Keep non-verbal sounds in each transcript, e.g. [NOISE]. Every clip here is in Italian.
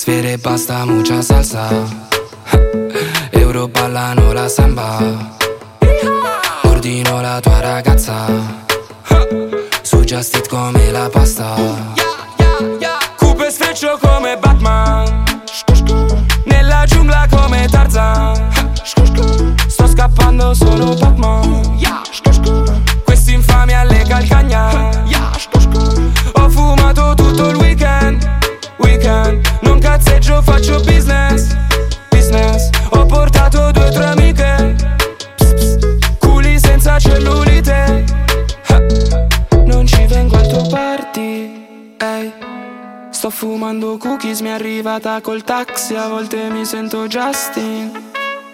Sfere basta mucha salsa. Euro ballano la samba. Ordino la tua ragazza. Su Just Eat come la pasta. Coupe sfreccio come Batman. Nella giungla Sto fumando cookies, mi è arrivata col taxi, a volte mi sento Justin.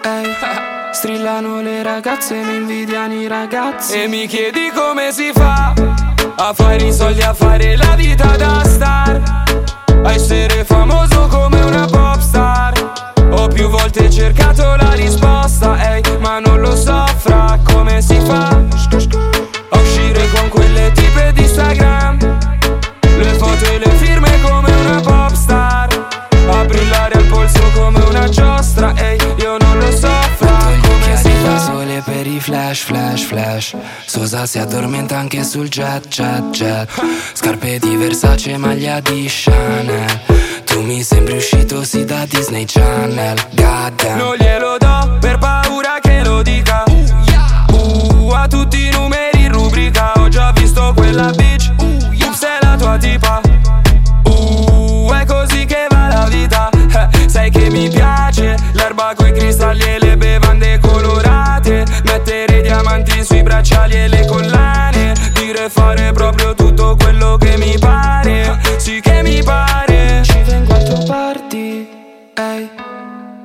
Ehi, [LAUGHS] strillano le ragazze, mi invidiano i ragazzi. E mi chiedi come si fa a fare i soldi, a fare la vita da star. A essere famoso come una pop star. Ho più volte cercato la risposta, ehi, ma non lo so fra come si fa. A uscire con quelle tipe di Instagram. Per i flash, flash, flash. Sosa si addormenta anche sul jet, jet, jet. Scarpe di Versace, maglia di Chanel. Tu mi sembri uscito sì da Disney Channel. Goddamn. Non glielo proprio tutto quello che mi pare Sì che mi pare Ci vengo al tuo party Ehi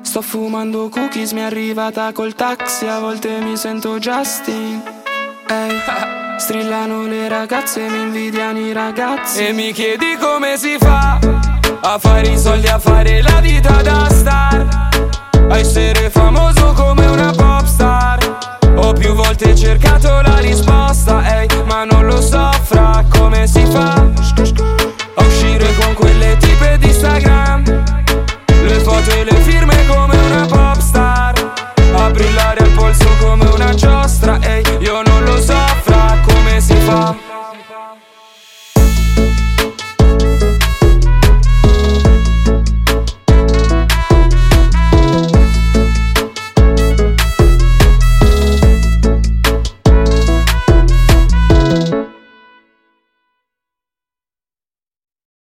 Sto fumando cookies, mi è arrivata col taxi, a volte mi sento Justin. Ehi, [LAUGHS] strillano le ragazze, mi invidiano i ragazzi. E mi chiedi come si fa a fare i soldi, a fare la vita da star. A essere famoso come una pop star. Ho più volte cercato la risposta,